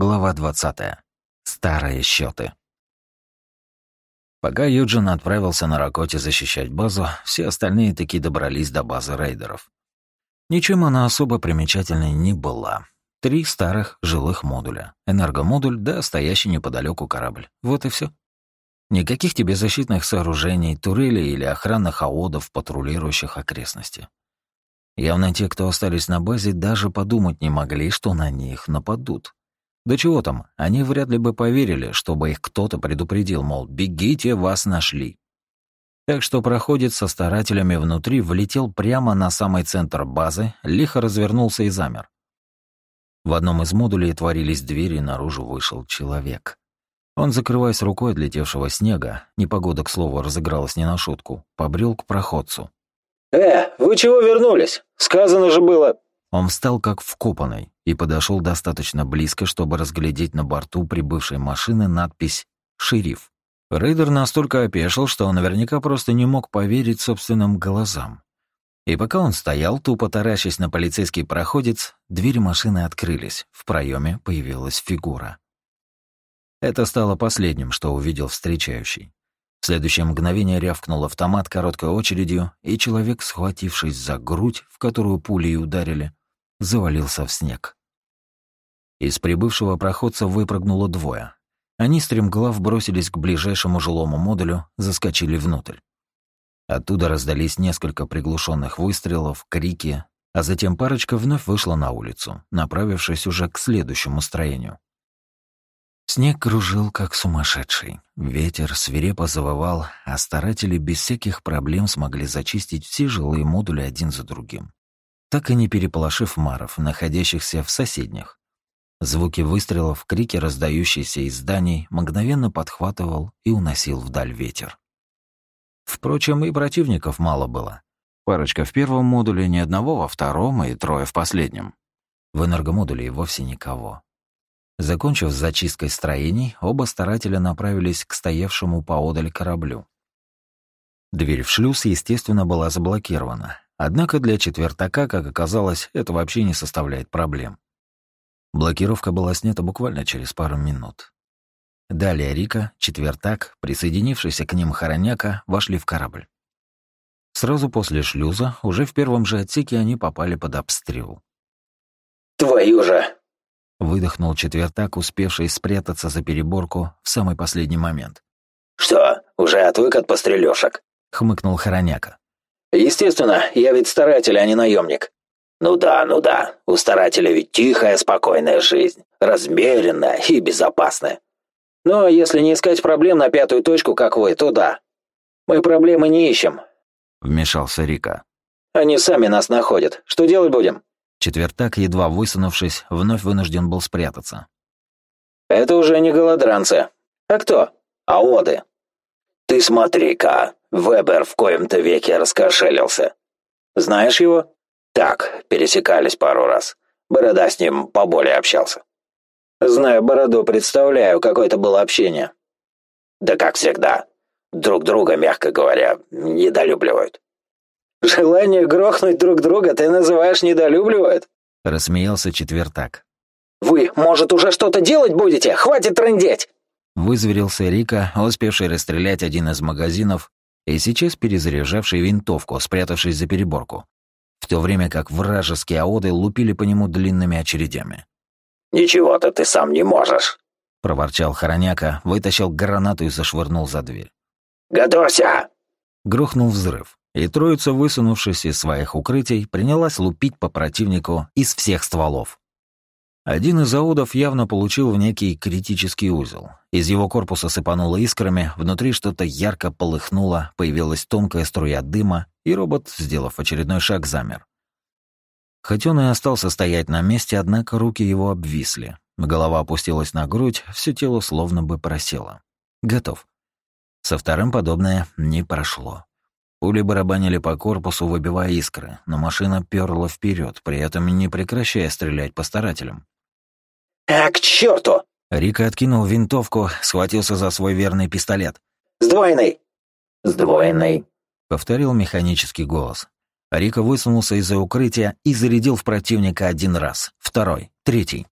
Глава 20. Старые счеты. Пока Юджин отправился на Ракоте защищать базу, все остальные таки добрались до базы рейдеров. Ничем она особо примечательной не была. Три старых жилых модуля, энергомодуль да стоящий неподалеку корабль. Вот и все. Никаких тебе защитных сооружений, турелей или охранных аодов, патрулирующих окрестности. Явно те, кто остались на базе, даже подумать не могли, что на них нападут. Да чего там, они вряд ли бы поверили, чтобы их кто-то предупредил, мол, бегите, вас нашли. Так что проходит со старателями внутри влетел прямо на самый центр базы, лихо развернулся и замер. В одном из модулей творились двери, наружу вышел человек. Он, закрываясь рукой от летевшего снега, непогода, к слову, разыгралась не на шутку, побрел к проходцу. «Э, вы чего вернулись? Сказано же было...» Он встал как вкопанный и подошел достаточно близко, чтобы разглядеть на борту прибывшей машины надпись «Шериф». Рейдер настолько опешил, что он наверняка просто не мог поверить собственным глазам. И пока он стоял, тупо таращась на полицейский проходец, двери машины открылись, в проеме появилась фигура. Это стало последним, что увидел встречающий. В следующее мгновение рявкнул автомат короткой очередью, и человек, схватившись за грудь, в которую пули и ударили, завалился в снег. Из прибывшего проходца выпрыгнуло двое. Они стремглав бросились к ближайшему жилому модулю, заскочили внутрь. Оттуда раздались несколько приглушенных выстрелов, крики, а затем парочка вновь вышла на улицу, направившись уже к следующему строению. Снег кружил, как сумасшедший. Ветер свирепо завывал, а старатели без всяких проблем смогли зачистить все жилые модули один за другим так и не переполошив маров, находящихся в соседних. Звуки выстрелов, крики, раздающиеся из зданий, мгновенно подхватывал и уносил вдаль ветер. Впрочем, и противников мало было. Парочка в первом модуле, ни одного во втором и трое в последнем. В энергомодуле и вовсе никого. Закончив с зачисткой строений, оба старателя направились к стоявшему поодаль кораблю. Дверь в шлюз, естественно, была заблокирована, Однако для четвертака, как оказалось, это вообще не составляет проблем. Блокировка была снята буквально через пару минут. Далее Рика, четвертак, присоединившийся к ним Хороняка, вошли в корабль. Сразу после шлюза, уже в первом же отсеке они попали под обстрел. «Твою же!» — выдохнул четвертак, успевший спрятаться за переборку в самый последний момент. «Что, уже отвык от пострелёшек?» — хмыкнул Хороняка. Естественно, я ведь старатель, а не наемник. Ну да, ну да, у старателя ведь тихая, спокойная жизнь, размеренная и безопасная. Но если не искать проблем на пятую точку, как вы, то да. Мы проблемы не ищем. Вмешался Рика. Они сами нас находят. Что делать будем? Четвертак, едва высунувшись, вновь вынужден был спрятаться. Это уже не голодранцы. А кто? Аоды. Ты смотри-ка, Вебер в коем-то веке раскошелился. Знаешь его? Так, пересекались пару раз. Борода с ним поболее общался. Знаю Бороду, представляю, какое это было общение. Да как всегда. Друг друга, мягко говоря, недолюбливают. Желание грохнуть друг друга ты называешь недолюбливают? Рассмеялся четвертак. Вы, может, уже что-то делать будете? Хватит трындеть! Вызверился Рика, успевший расстрелять один из магазинов и сейчас перезаряжавший винтовку, спрятавшись за переборку, в то время как вражеские аоды лупили по нему длинными очередями. «Ничего-то ты сам не можешь», — проворчал Хороняка, вытащил гранату и зашвырнул за дверь. «Готовься!» Грохнул взрыв, и троица, высунувшись из своих укрытий, принялась лупить по противнику из всех стволов. Один из аудов явно получил некий критический узел. Из его корпуса сыпануло искрами, внутри что-то ярко полыхнуло, появилась тонкая струя дыма, и робот, сделав очередной шаг, замер. Хоть он и остался стоять на месте, однако руки его обвисли. Голова опустилась на грудь, все тело словно бы просело. Готов. Со вторым подобное не прошло. Пули барабанили по корпусу, выбивая искры, но машина перла вперед, при этом не прекращая стрелять по старателям. «А, к черту!» Рика откинул винтовку, схватился за свой верный пистолет. «Сдвоенный!» «Сдвоенный!» — повторил механический голос. Рика высунулся из-за укрытия и зарядил в противника один раз, второй, третий.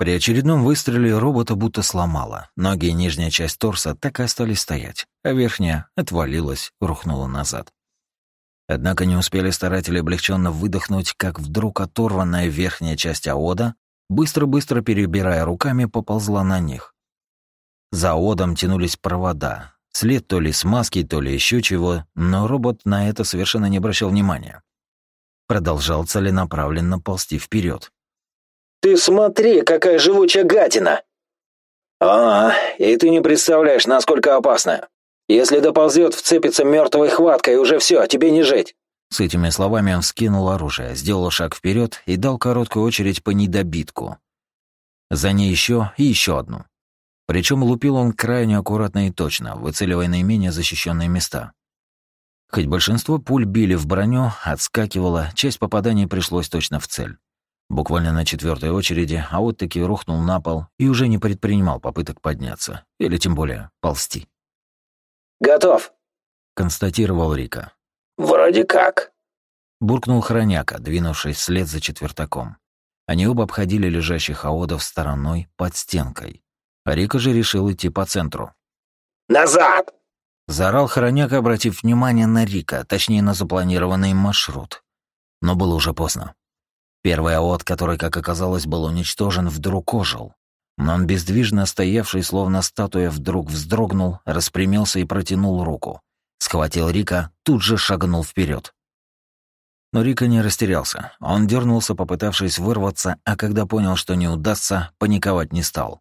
При очередном выстреле робота будто сломало. Ноги и нижняя часть торса так и остались стоять, а верхняя отвалилась, рухнула назад. Однако не успели старатели облегченно выдохнуть, как вдруг оторванная верхняя часть аода, быстро-быстро перебирая руками, поползла на них. За аодом тянулись провода, след то ли смазки, то ли еще чего, но робот на это совершенно не обращал внимания. Продолжал целенаправленно ползти вперед. Ты смотри, какая живучая гадина!» «А, и ты не представляешь, насколько опасно. Если доползет, вцепится мертвой хваткой, уже все, тебе не жить». С этими словами он скинул оружие, сделал шаг вперед и дал короткую очередь по недобитку. За ней еще и еще одну. Причем лупил он крайне аккуратно и точно, выцеливая наименее защищенные места. Хоть большинство пуль били в броню, отскакивало, часть попаданий пришлось точно в цель. Буквально на четвертой очереди, а вот таки рухнул на пол и уже не предпринимал попыток подняться, или тем более ползти. «Готов», — констатировал Рика. «Вроде как», — буркнул хроняка, двинувшись вслед за четвертаком. Они оба обходили лежащих аодов стороной под стенкой. Рика же решил идти по центру. «Назад!» — заорал хроняка, обратив внимание на Рика, точнее на запланированный маршрут. Но было уже поздно. Первый аот, который, как оказалось, был уничтожен, вдруг ожил. Но он, бездвижно стоявший, словно статуя, вдруг вздрогнул, распрямился и протянул руку. Схватил Рика, тут же шагнул вперед. Но Рика не растерялся. Он дернулся, попытавшись вырваться, а когда понял, что не удастся, паниковать не стал.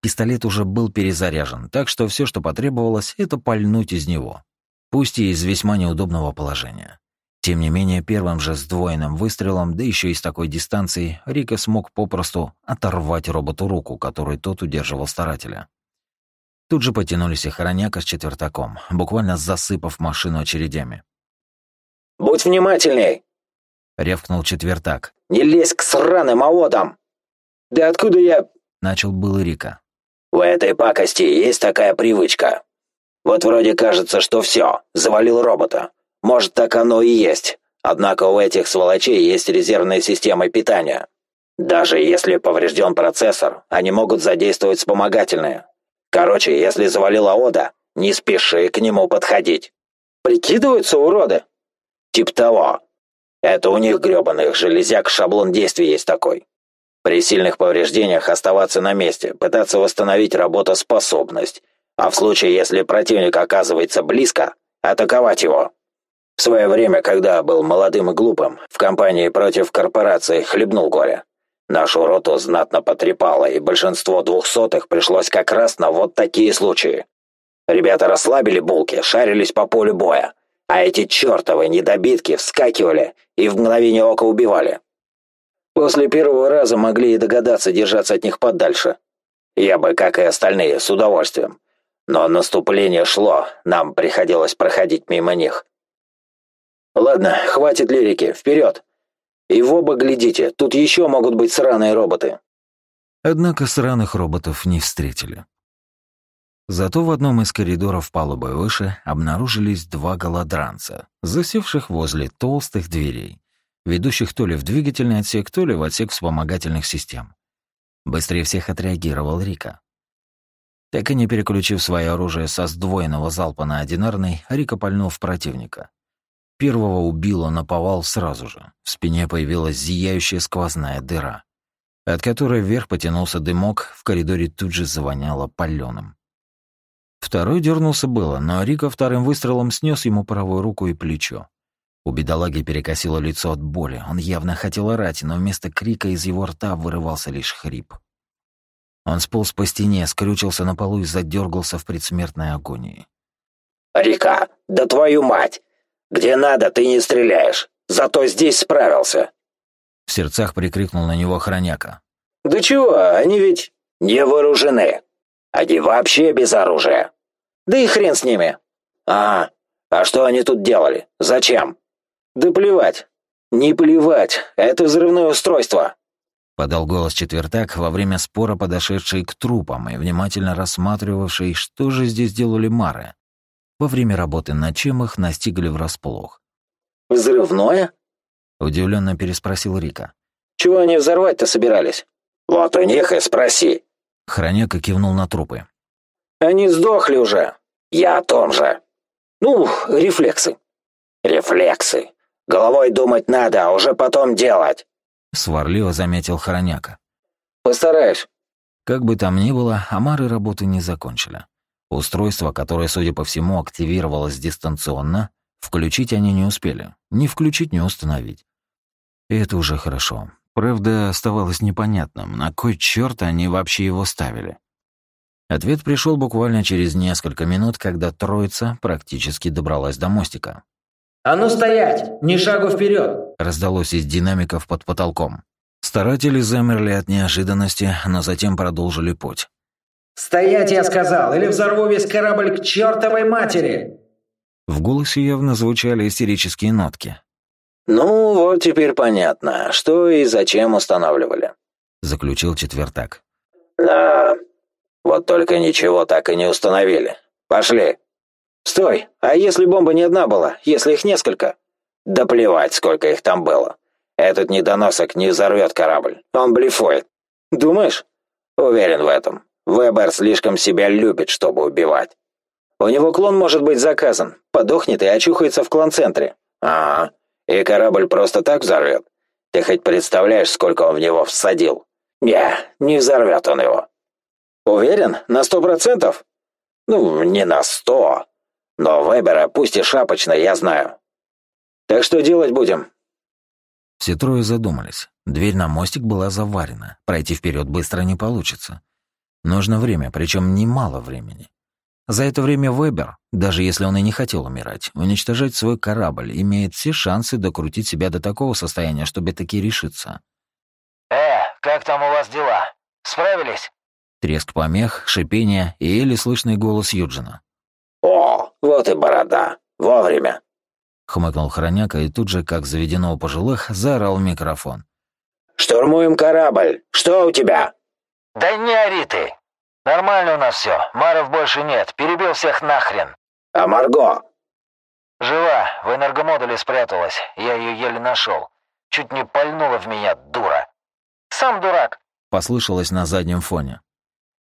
Пистолет уже был перезаряжен, так что все, что потребовалось, это пальнуть из него. Пусть и из весьма неудобного положения. Тем не менее, первым же сдвоенным выстрелом, да еще и с такой дистанции, Рика смог попросту оторвать роботу руку, которую тот удерживал старателя. Тут же потянулись и хороняка с четвертаком, буквально засыпав машину очередями. «Будь внимательней!» — ревкнул четвертак. «Не лезь к сраным аодам!» «Да откуда я...» — начал был Рика. «У этой пакости есть такая привычка. Вот вроде кажется, что все, завалил робота. Может, так оно и есть. Однако у этих сволочей есть резервные системы питания. Даже если поврежден процессор, они могут задействовать вспомогательные. Короче, если завалила Ода, не спеши к нему подходить. Прикидываются уроды? Тип того. Это у них грёбаных железяк шаблон действий есть такой. При сильных повреждениях оставаться на месте, пытаться восстановить работоспособность, а в случае, если противник оказывается близко, атаковать его. В свое время, когда был молодым и глупым, в компании против корпорации хлебнул горе. Нашу роту знатно потрепало, и большинство двухсотых пришлось как раз на вот такие случаи. Ребята расслабили булки, шарились по полю боя, а эти чертовы недобитки вскакивали и в мгновение ока убивали. После первого раза могли и догадаться держаться от них подальше. Я бы, как и остальные, с удовольствием. Но наступление шло, нам приходилось проходить мимо них. Ладно, хватит лирики, вперед. И в оба глядите, тут еще могут быть сраные роботы. Однако сраных роботов не встретили. Зато в одном из коридоров палубы выше обнаружились два голодранца, засевших возле толстых дверей, ведущих то ли в двигательный отсек, то ли в отсек вспомогательных систем. Быстрее всех отреагировал Рика. Так и не переключив свое оружие со сдвоенного залпа на одинарный, Рика пальнул в противника. Первого убило наповал сразу же. В спине появилась зияющая сквозная дыра, от которой вверх потянулся дымок, в коридоре тут же завоняло палёным. Второй дернулся было, но Рика вторым выстрелом снес ему правую руку и плечо. У бедолаги перекосило лицо от боли. Он явно хотел орать, но вместо крика из его рта вырывался лишь хрип. Он сполз по стене, скрючился на полу и задергался в предсмертной агонии. «Рика, да твою мать! Где надо, ты не стреляешь. Зато здесь справился. В сердцах прикрикнул на него хроняка. Да чего, они ведь не вооружены. Они вообще без оружия. Да и хрен с ними. А, а что они тут делали? Зачем? Да плевать. Не плевать, это взрывное устройство. Подал голос четвертак во время спора, подошедший к трупам и внимательно рассматривавший, что же здесь делали мары. Во время работы над чем их настигли врасплох. «Взрывное?» — удивленно переспросил Рика. «Чего они взорвать-то собирались? Вот у них и спроси». Хроняка кивнул на трупы. «Они сдохли уже. Я о том же. Ну, рефлексы». «Рефлексы. Головой думать надо, а уже потом делать», — сварливо заметил Хороняка. «Постараюсь». Как бы там ни было, Амары работы не закончили. Устройство, которое, судя по всему, активировалось дистанционно, включить они не успели. Ни включить, ни установить. И это уже хорошо. Правда, оставалось непонятным, на кой черт они вообще его ставили. Ответ пришел буквально через несколько минут, когда троица практически добралась до мостика. «А ну стоять! Ни шагу вперед! раздалось из динамиков под потолком. Старатели замерли от неожиданности, но затем продолжили путь. «Стоять, я сказал, или взорву весь корабль к чертовой матери!» В голосе явно звучали истерические нотки. «Ну, вот теперь понятно, что и зачем устанавливали», — заключил четвертак. «Да, вот только ничего так и не установили. Пошли». «Стой, а если бомба не одна была, если их несколько?» «Да плевать, сколько их там было. Этот недоносок не взорвет корабль. Он блефует. Думаешь? Уверен в этом. Вебер слишком себя любит, чтобы убивать. У него клон может быть заказан. Подохнет и очухается в клон-центре. Ага. И корабль просто так взорвет. Ты хоть представляешь, сколько он в него всадил? Не, не взорвет он его. Уверен? На сто процентов? Ну, не на сто. Но Вебера, пусть и шапочно, я знаю. Так что делать будем? Все трое задумались. Дверь на мостик была заварена. Пройти вперед быстро не получится. Нужно время, причем немало времени. За это время Вебер, даже если он и не хотел умирать, уничтожать свой корабль, имеет все шансы докрутить себя до такого состояния, чтобы таки решиться. «Э, как там у вас дела? Справились?» Треск помех, шипение и еле слышный голос Юджина. «О, вот и борода. Вовремя. Хмыкнул хроняка и тут же, как заведено у пожилых, заорал в микрофон. «Штурмуем корабль! Что у тебя?» «Да не ори ты! Нормально у нас все. Маров больше нет. Перебил всех нахрен!» «А Марго?» «Жива. В энергомодуле спряталась. Я ее еле нашел. Чуть не пальнула в меня, дура!» «Сам дурак!» — послышалось на заднем фоне.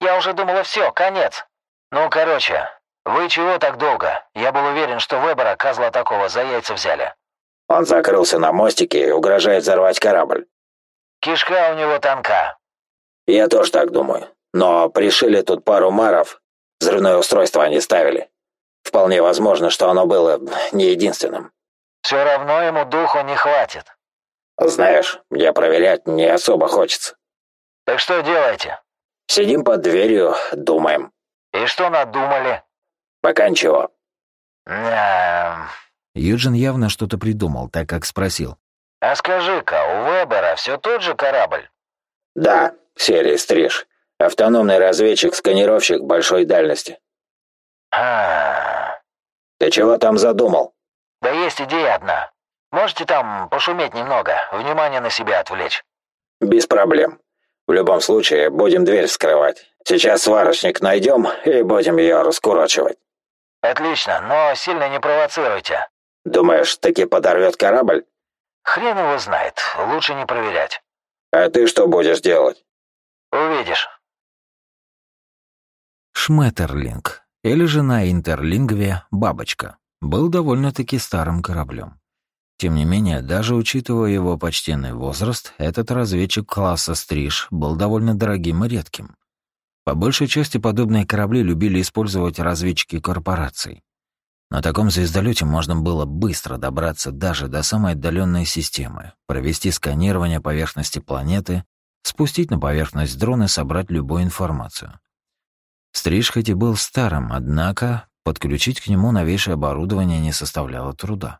«Я уже думала, все, конец. Ну, короче, «Вы чего так долго? Я был уверен, что Вебера, козла такого, за яйца взяли». «Он закрылся на мостике и угрожает взорвать корабль». «Кишка у него тонка». «Я тоже так думаю. Но пришили тут пару маров. Взрывное устройство они ставили. Вполне возможно, что оно было не единственным». «Все равно ему духу не хватит». «Знаешь, мне проверять не особо хочется». «Так что делаете?» «Сидим под дверью, думаем». «И что надумали?» Пока ничего. Юджин явно что-то придумал, так как спросил. «А скажи-ка, у Вебера все тот же корабль?» «Да, серия Стриж. Автономный разведчик-сканировщик большой дальности». А. «Ты чего там задумал?» «Да есть идея одна. Можете там пошуметь немного, внимание на себя отвлечь?» «Без проблем. В любом случае, будем дверь вскрывать. Сейчас сварочник найдем и будем ее раскурочивать». «Отлично, но сильно не провоцируйте». «Думаешь, таки подорвет корабль?» «Хрен его знает, лучше не проверять». «А ты что будешь делать?» «Увидишь». Шметерлинг, или же на интерлингве «Бабочка», был довольно-таки старым кораблем. Тем не менее, даже учитывая его почтенный возраст, этот разведчик класса «Стриж» был довольно дорогим и редким. По большей части подобные корабли любили использовать разведчики корпораций. На таком звездолете можно было быстро добраться даже до самой отдаленной системы, провести сканирование поверхности планеты, спустить на поверхность дрон и собрать любую информацию. Стриж хоть и был старым, однако подключить к нему новейшее оборудование не составляло труда.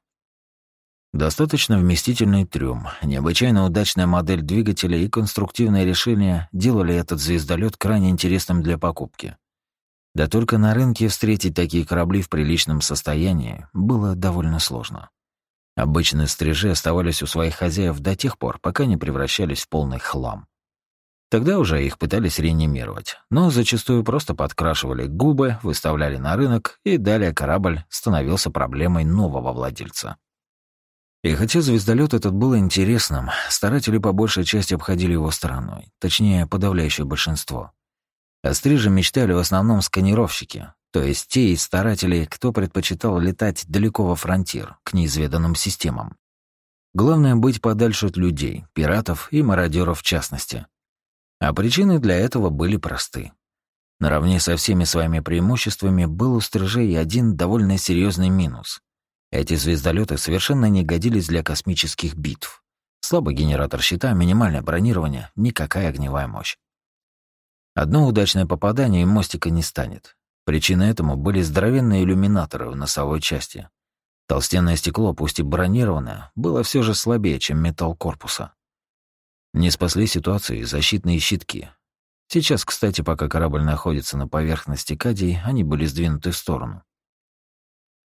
Достаточно вместительный трюм, необычайно удачная модель двигателя и конструктивное решение делали этот звездолет крайне интересным для покупки. Да только на рынке встретить такие корабли в приличном состоянии было довольно сложно. Обычные стрижи оставались у своих хозяев до тех пор, пока не превращались в полный хлам. Тогда уже их пытались реанимировать, но зачастую просто подкрашивали губы, выставляли на рынок, и далее корабль становился проблемой нового владельца. И хотя звездолет этот был интересным, старатели по большей части обходили его стороной, точнее, подавляющее большинство. О стриже мечтали в основном сканировщики, то есть те из старателей, кто предпочитал летать далеко во фронтир, к неизведанным системам. Главное — быть подальше от людей, пиратов и мародеров в частности. А причины для этого были просты. Наравне со всеми своими преимуществами был у стрижей один довольно серьезный минус. Эти звездолеты совершенно не годились для космических битв. Слабый генератор щита, минимальное бронирование, никакая огневая мощь. Одно удачное попадание и мостика не станет. Причиной этому были здоровенные иллюминаторы в носовой части. Толстенное стекло, пусть и бронированное, было все же слабее, чем металл корпуса. Не спасли ситуацию и защитные щитки, Сейчас, кстати, пока корабль находится на поверхности Кадии, они были сдвинуты в сторону.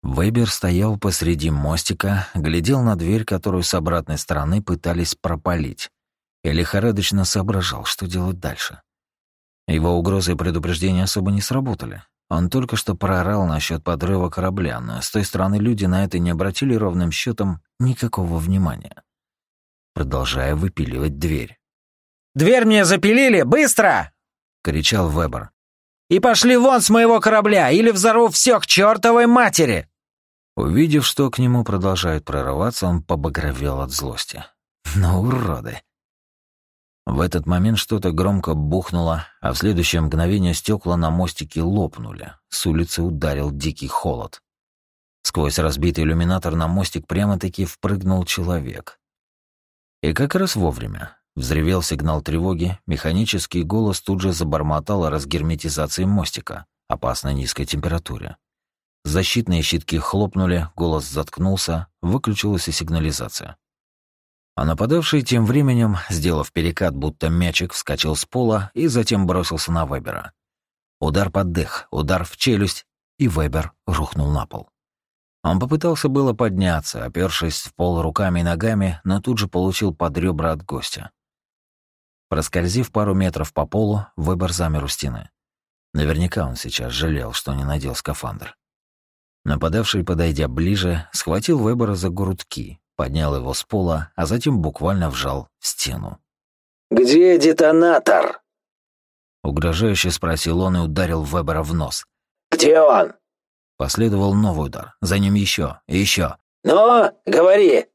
Вебер стоял посреди мостика, глядел на дверь, которую с обратной стороны пытались пропалить, и лихорадочно соображал, что делать дальше. Его угрозы и предупреждения особо не сработали. Он только что проорал насчет подрыва корабля, но с той стороны люди на это не обратили ровным счетом никакого внимания, продолжая выпиливать дверь. Дверь мне запилили! Быстро!» — кричал Вебер. «И пошли вон с моего корабля, или взорву все к чертовой матери!» Увидев, что к нему продолжают прорываться, он побагровел от злости. «Ну, уроды!» В этот момент что-то громко бухнуло, а в следующее мгновение стекла на мостике лопнули. С улицы ударил дикий холод. Сквозь разбитый иллюминатор на мостик прямо-таки впрыгнул человек. И как раз вовремя. Взревел сигнал тревоги, механический голос тут же забормотал о разгерметизации мостика, опасной низкой температуре. Защитные щитки хлопнули, голос заткнулся, выключилась и сигнализация. А нападавший тем временем, сделав перекат, будто мячик, вскочил с пола и затем бросился на Вебера. Удар под дых, удар в челюсть, и Вебер рухнул на пол. Он попытался было подняться, опершись в пол руками и ногами, но тут же получил под ребра от гостя. Проскользив пару метров по полу, выбор замер у стены. Наверняка он сейчас жалел, что не надел скафандр. Нападавший, подойдя ближе, схватил Вебера за грудки, поднял его с пола, а затем буквально вжал в стену. «Где детонатор?» Угрожающе спросил он и ударил Вебера в нос. «Где он?» Последовал новый удар, за ним еще и еще. «Ну, говори!»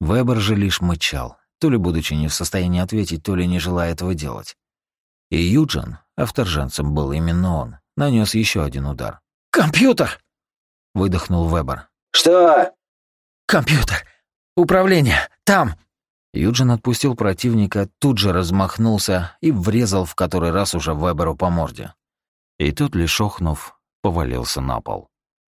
Вебер же лишь мычал, то ли будучи не в состоянии ответить, то ли не желая этого делать. И Юджин, а вторженцем был именно он, нанес еще один удар. «Компьютер!» — выдохнул Вебер. «Что?» «Компьютер! Управление! Там!» Юджин отпустил противника, тут же размахнулся и врезал в который раз уже Веберу по морде. И тот, лишь охнув, повалился на пол.